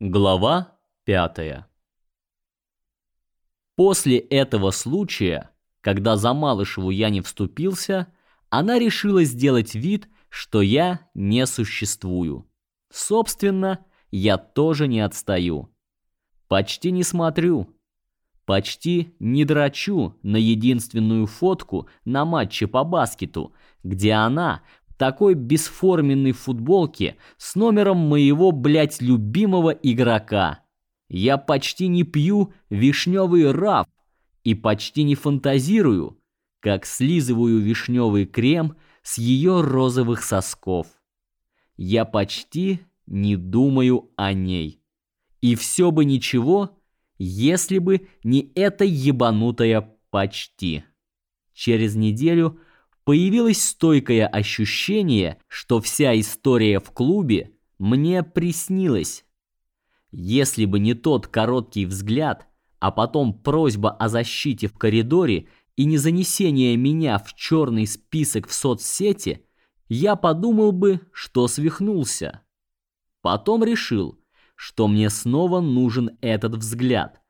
Глава пятая. После этого случая, когда за Малышеву я не вступился, она решила сделать вид, что я не существую. Собственно, я тоже не отстаю. Почти не смотрю. Почти не драчу на единственную фотку на матче по баскету, где она такой бесформенной футболке с номером моего, блядь, любимого игрока. Я почти не пью вишневый раф и почти не фантазирую, как слизываю вишневый крем с ее розовых сосков. Я почти не думаю о ней. И все бы ничего, если бы не это ебанутое почти. Через неделю появилось стойкое ощущение, что вся история в клубе мне приснилась. Если бы не тот короткий взгляд, а потом просьба о защите в коридоре и не занесение меня в черный список в соцсети, я подумал бы, что свихнулся. Потом решил, что мне снова нужен этот взгляд,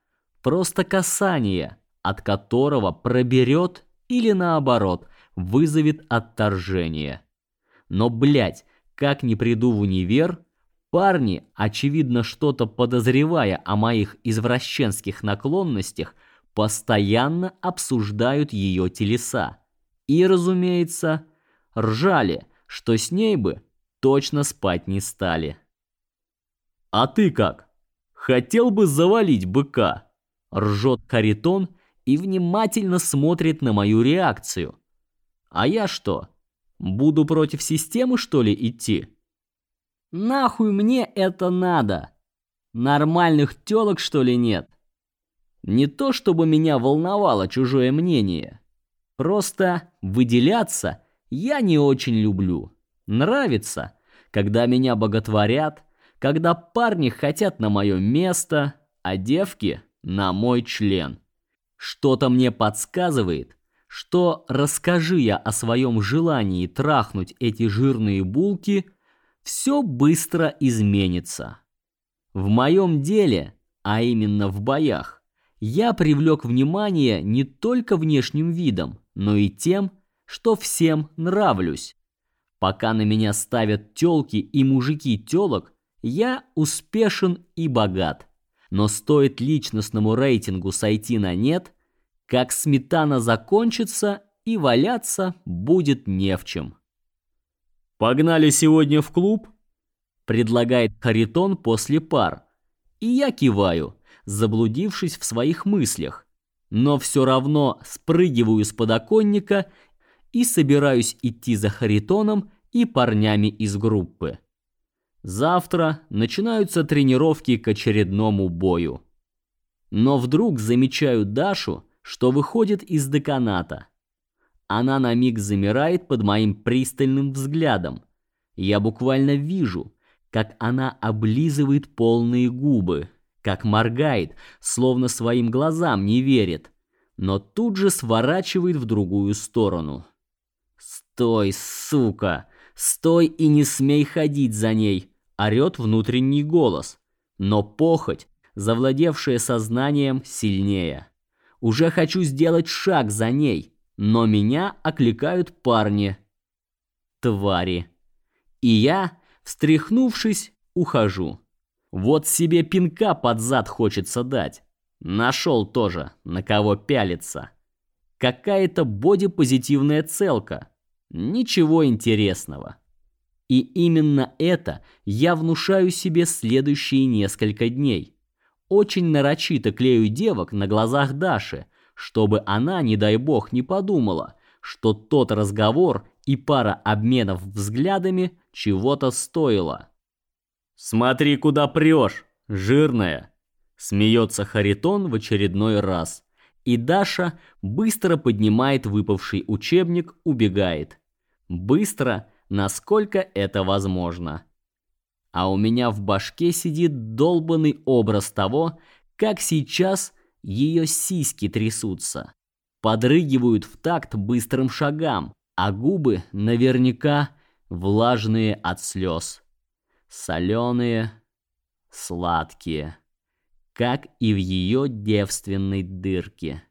просто касание, от которого проберет или наоборот – вызовет отторжение. Но, блядь, как ни приду в универ, парни, очевидно что-то подозревая о моих извращенских наклонностях, постоянно обсуждают ее телеса. И, разумеется, ржали, что с ней бы точно спать не стали. «А ты как? Хотел бы завалить быка?» Ржет Каритон и внимательно смотрит на мою реакцию. А я что? Буду против системы, что ли, идти? Нахуй мне это надо? Нормальных тёлок, что ли, нет? Не то, чтобы меня волновало чужое мнение. Просто выделяться я не очень люблю. Нравится, когда меня боготворят, когда парни хотят на моё место, а девки на мой член. Что-то мне подсказывает, что расскажи я о своем желании трахнуть эти жирные булки, все быстро изменится. В моем деле, а именно в боях, я привлек внимание не только внешним видом, но и тем, что всем нравлюсь. Пока на меня ставят тёлки и мужики тёлок, я успешен и богат. Но стоит личностному рейтингу сойти на нет – как сметана закончится и валяться будет не в чем. Погнали сегодня в клуб, предлагает Харитон после пар. И я киваю, заблудившись в своих мыслях, но все равно спрыгиваю с подоконника и собираюсь идти за Харитоном и парнями из группы. Завтра начинаются тренировки к очередному бою. Но вдруг замечаю Дашу, что выходит из деканата. Она на миг замирает под моим пристальным взглядом. Я буквально вижу, как она облизывает полные губы, как моргает, словно своим глазам не верит, но тут же сворачивает в другую сторону. «Стой, сука! Стой и не смей ходить за ней!» — орёт внутренний голос. Но похоть, завладевшая сознанием, сильнее. Уже хочу сделать шаг за ней, но меня окликают парни. Твари. И я, встряхнувшись, ухожу. Вот себе пинка под зад хочется дать. Нашел тоже, на кого пялиться. Какая-то бодипозитивная целка. Ничего интересного. И именно это я внушаю себе следующие несколько дней очень нарочито клею девок на глазах Даши, чтобы она, не дай бог, не подумала, что тот разговор и пара обменов взглядами чего-то стоило. «Смотри, куда прешь, жирная!» Смеется Харитон в очередной раз. И Даша быстро поднимает выпавший учебник, убегает. Быстро, насколько это возможно а у меня в башке сидит долбанный образ того, как сейчас ее сиськи трясутся, подрыгивают в такт быстрым шагам, а губы наверняка влажные от слез, соленые, сладкие, как и в ее девственной дырке.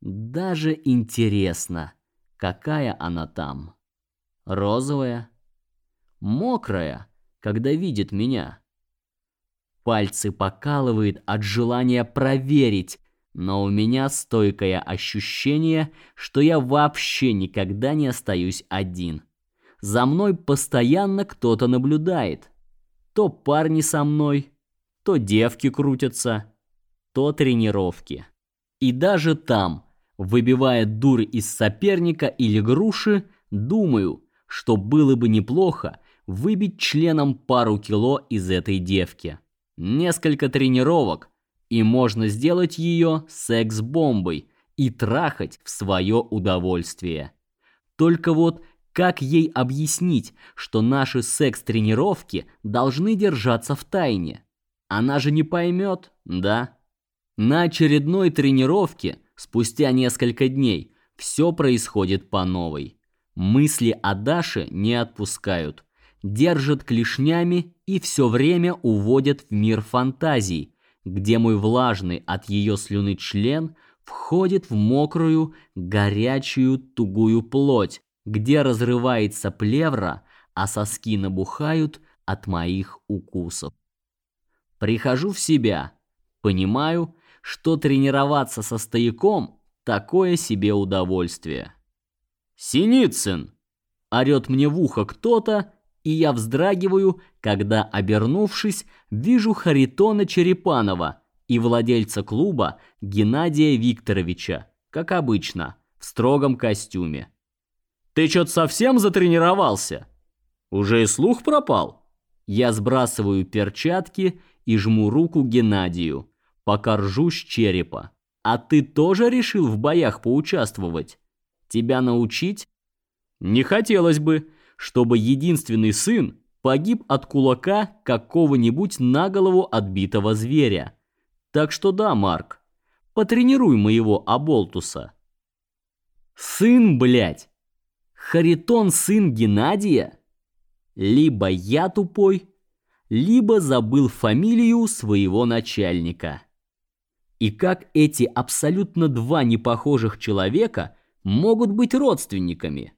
Даже интересно, какая она там. Розовая, мокрая, когда видит меня. Пальцы покалывает от желания проверить, но у меня стойкое ощущение, что я вообще никогда не остаюсь один. За мной постоянно кто-то наблюдает. То парни со мной, то девки крутятся, то тренировки. И даже там, выбивая дурь из соперника или груши, думаю, что было бы неплохо выбить членом пару кило из этой девки. Несколько тренировок, и можно сделать ее секс-бомбой и трахать в свое удовольствие. Только вот как ей объяснить, что наши секс-тренировки должны держаться в тайне? Она же не поймет, да? На очередной тренировке, спустя несколько дней, все происходит по новой. Мысли о Даше не отпускают, держат клешнями и все время уводят в мир фантазий, где мой влажный от ее слюны член входит в мокрую, горячую, тугую плоть, где разрывается плевра, а соски набухают от моих укусов. Прихожу в себя, понимаю, что тренироваться со стояком такое себе удовольствие. Синицын орёт мне в ухо кто-то, и я вздрагиваю, когда, обернувшись, вижу Харитона Черепанова и владельца клуба Геннадия Викторовича, как обычно, в строгом костюме. Ты что-то совсем затренировался? Уже и слух пропал? Я сбрасываю перчатки и жму руку Геннадию, пока ржу черепа. А ты тоже решил в боях поучаствовать? Тебя научить? Не хотелось бы, чтобы единственный сын погиб от кулака какого-нибудь на голову отбитого зверя. Так что да, Марк, потренируй моего Аболтуса. Сын, блядь! Харитон сын Геннадия? Либо я тупой, либо забыл фамилию своего начальника. И как эти абсолютно два непохожих человека могут быть родственниками?